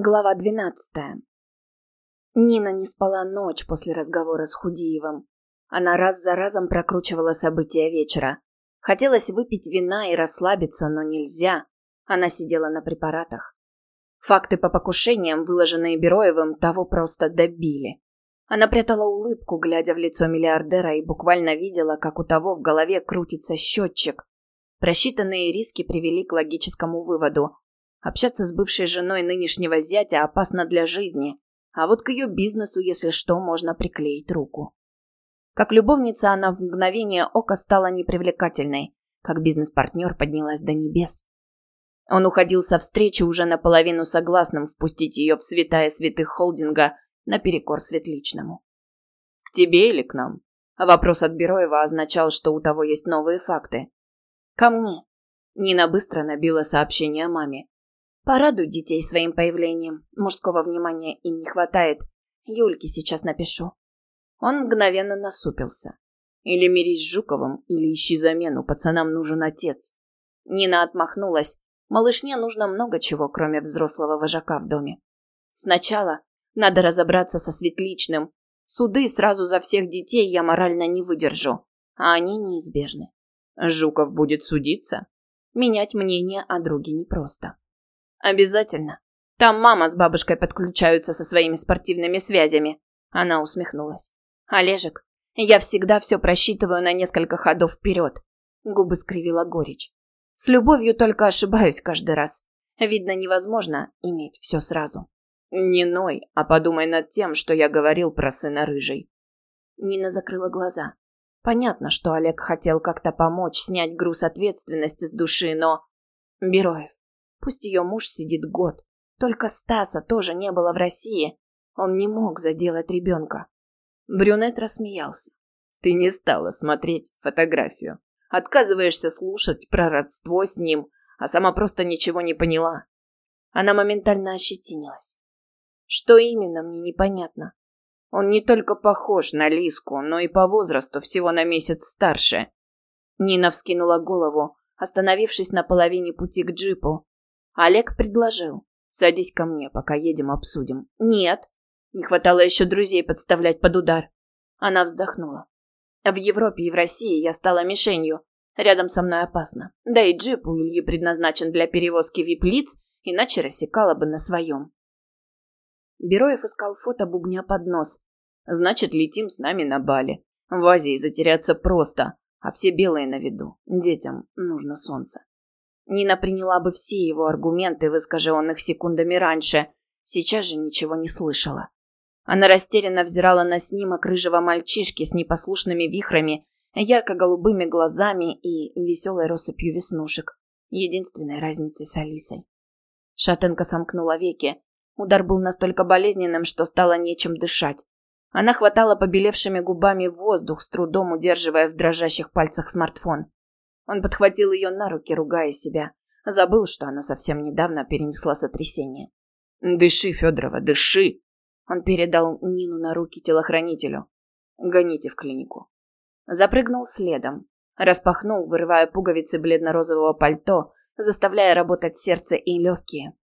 Глава 12. Нина не спала ночь после разговора с Худиевым. Она раз за разом прокручивала события вечера. Хотелось выпить вина и расслабиться, но нельзя. Она сидела на препаратах. Факты по покушениям, выложенные Бероевым, того просто добили. Она прятала улыбку, глядя в лицо миллиардера, и буквально видела, как у того в голове крутится счетчик. Просчитанные риски привели к логическому выводу. Общаться с бывшей женой нынешнего зятя опасно для жизни, а вот к ее бизнесу, если что, можно приклеить руку. Как любовница она в мгновение ока стала непривлекательной, как бизнес-партнер поднялась до небес. Он уходил со встречи уже наполовину согласным впустить ее в святая святых холдинга наперекор светличному. «К тебе или к нам?» Вопрос от Бероева означал, что у того есть новые факты. «Ко мне». Нина быстро набила сообщение маме. Порадуй детей своим появлением. Мужского внимания им не хватает. Юльке сейчас напишу. Он мгновенно насупился. Или мирись с Жуковым, или ищи замену, пацанам нужен отец. Нина отмахнулась. Малышне нужно много чего, кроме взрослого вожака в доме. Сначала надо разобраться со Светличным. Суды сразу за всех детей я морально не выдержу, а они неизбежны. Жуков будет судиться? Менять мнение о друге непросто. Обязательно. Там мама с бабушкой подключаются со своими спортивными связями. Она усмехнулась. Олежек, я всегда все просчитываю на несколько ходов вперед. Губы скривила горечь. С любовью только ошибаюсь каждый раз. Видно, невозможно иметь все сразу. Не ной, а подумай над тем, что я говорил про сына рыжей. Нина закрыла глаза. Понятно, что Олег хотел как-то помочь снять груз ответственности с души, но... Бероев, Пусть ее муж сидит год. Только Стаса тоже не было в России. Он не мог заделать ребенка. Брюнет рассмеялся. Ты не стала смотреть фотографию. Отказываешься слушать про родство с ним, а сама просто ничего не поняла. Она моментально ощетинилась. Что именно, мне непонятно. Он не только похож на Лиску, но и по возрасту всего на месяц старше. Нина вскинула голову, остановившись на половине пути к джипу, Олег предложил. «Садись ко мне, пока едем обсудим». «Нет». Не хватало еще друзей подставлять под удар. Она вздохнула. В Европе и в России я стала мишенью. Рядом со мной опасно. Да и джип у Ильи предназначен для перевозки вип-лиц, иначе рассекала бы на своем. Бероев искал фото бубня под нос. Значит, летим с нами на Бали. В Азии затеряться просто, а все белые на виду. Детям нужно солнце. Нина приняла бы все его аргументы, выскажи секундами раньше. Сейчас же ничего не слышала. Она растерянно взирала на снимок рыжего мальчишки с непослушными вихрами, ярко-голубыми глазами и веселой россыпью веснушек. Единственной разницей с Алисой. Шатенка сомкнула веки. Удар был настолько болезненным, что стало нечем дышать. Она хватала побелевшими губами воздух, с трудом удерживая в дрожащих пальцах смартфон. Он подхватил ее на руки, ругая себя. Забыл, что она совсем недавно перенесла сотрясение. «Дыши, Федорова, дыши!» Он передал Нину на руки телохранителю. «Гоните в клинику». Запрыгнул следом. Распахнул, вырывая пуговицы бледно-розового пальто, заставляя работать сердце и легкие.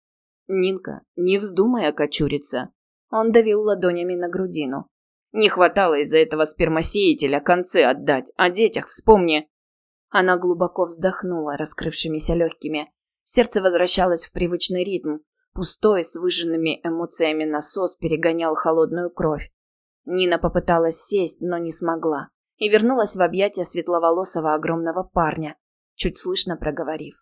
«Нинка, не вздумай окочуриться». Он давил ладонями на грудину. «Не хватало из-за этого спермосеятеля концы отдать. О детях вспомни. Она глубоко вздохнула раскрывшимися легкими. Сердце возвращалось в привычный ритм. Пустой, с выжженными эмоциями насос перегонял холодную кровь. Нина попыталась сесть, но не смогла. И вернулась в объятия светловолосого огромного парня, чуть слышно проговорив.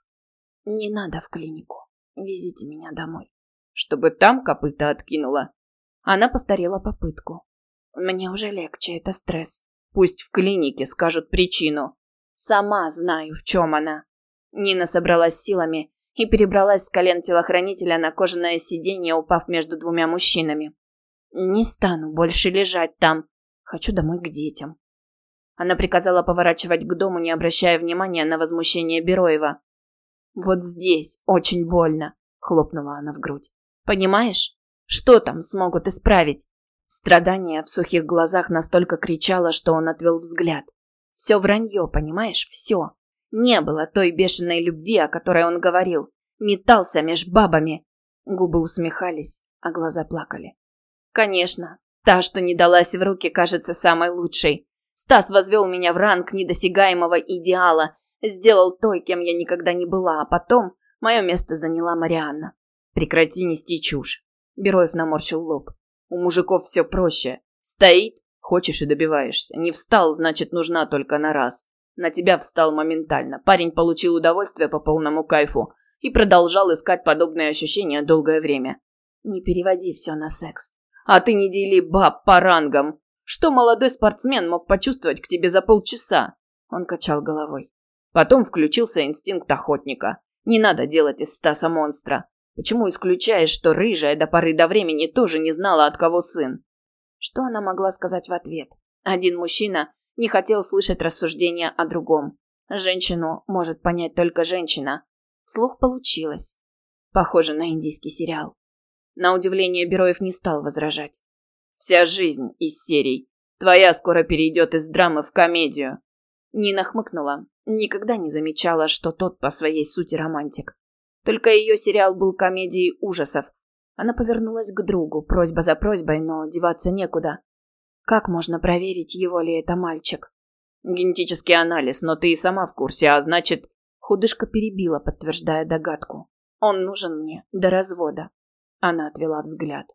«Не надо в клинику. Везите меня домой». «Чтобы там копыта откинула?» Она повторила попытку. «Мне уже легче, это стресс». «Пусть в клинике скажут причину. Сама знаю, в чем она. Нина собралась силами и перебралась с колен телохранителя на кожаное сиденье, упав между двумя мужчинами. Не стану больше лежать там. Хочу домой к детям. Она приказала поворачивать к дому, не обращая внимания на возмущение Бероева. «Вот здесь очень больно», — хлопнула она в грудь. «Понимаешь? Что там смогут исправить?» Страдание в сухих глазах настолько кричало, что он отвел взгляд. Все вранье, понимаешь? Все. Не было той бешеной любви, о которой он говорил. Метался меж бабами. Губы усмехались, а глаза плакали. Конечно, та, что не далась в руки, кажется самой лучшей. Стас возвел меня в ранг недосягаемого идеала, сделал той, кем я никогда не была, а потом мое место заняла Марианна. Прекрати нести чушь. Бероев наморщил лоб. У мужиков все проще. Стоит, хочешь и добиваешься. Не встал, значит, нужна только на раз. На тебя встал моментально. Парень получил удовольствие по полному кайфу и продолжал искать подобные ощущения долгое время. Не переводи все на секс. А ты не дели баб по рангам. Что молодой спортсмен мог почувствовать к тебе за полчаса? Он качал головой. Потом включился инстинкт охотника. Не надо делать из Стаса монстра. Почему исключаешь, что рыжая до поры до времени тоже не знала, от кого сын? Что она могла сказать в ответ? Один мужчина не хотел слышать рассуждения о другом. Женщину может понять только женщина. Вслух получилось. Похоже на индийский сериал. На удивление Бероев не стал возражать. «Вся жизнь из серий. Твоя скоро перейдет из драмы в комедию». Нина хмыкнула. Никогда не замечала, что тот по своей сути романтик. Только ее сериал был комедией ужасов. Она повернулась к другу, просьба за просьбой, но деваться некуда. Как можно проверить, его ли это мальчик? Генетический анализ, но ты и сама в курсе, а значит... Худышка перебила, подтверждая догадку. Он нужен мне до развода. Она отвела взгляд.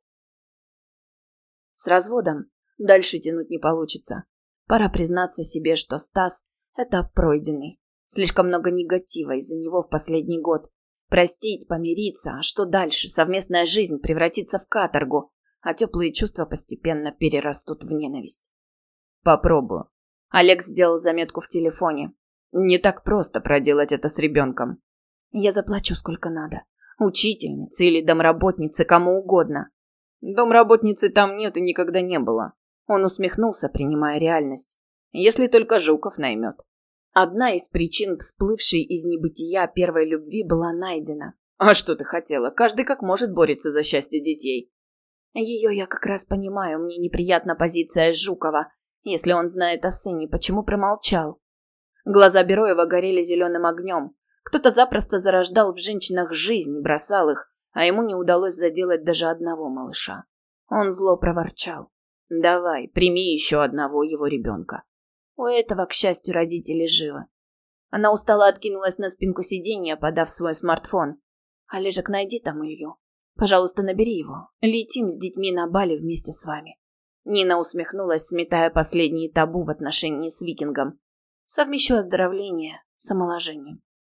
С разводом дальше тянуть не получится. Пора признаться себе, что Стас – это пройденный. Слишком много негатива из-за него в последний год. Простить, помириться, а что дальше? Совместная жизнь превратится в каторгу а теплые чувства постепенно перерастут в ненависть. Попробую. Олег сделал заметку в телефоне. Не так просто проделать это с ребенком. Я заплачу сколько надо. Учительнице или домработнице, кому угодно. Домработницы там нет и никогда не было. Он усмехнулся, принимая реальность. Если только Жуков наймет. Одна из причин, всплывшей из небытия первой любви, была найдена. А что ты хотела? Каждый как может борется за счастье детей. Ее я как раз понимаю, мне неприятна позиция Жукова. Если он знает о сыне, почему промолчал? Глаза Бероева горели зеленым огнем. Кто-то запросто зарождал в женщинах жизнь, бросал их, а ему не удалось заделать даже одного малыша. Он зло проворчал. «Давай, прими еще одного его ребенка». У этого, к счастью, родители живы. Она устало откинулась на спинку сиденья, подав свой смартфон. «Олежек, найди там Илью. Пожалуйста, набери его. Летим с детьми на Бали вместе с вами. Нина усмехнулась, сметая последние табу в отношении с викингом. Совмещу оздоровление с омоложением.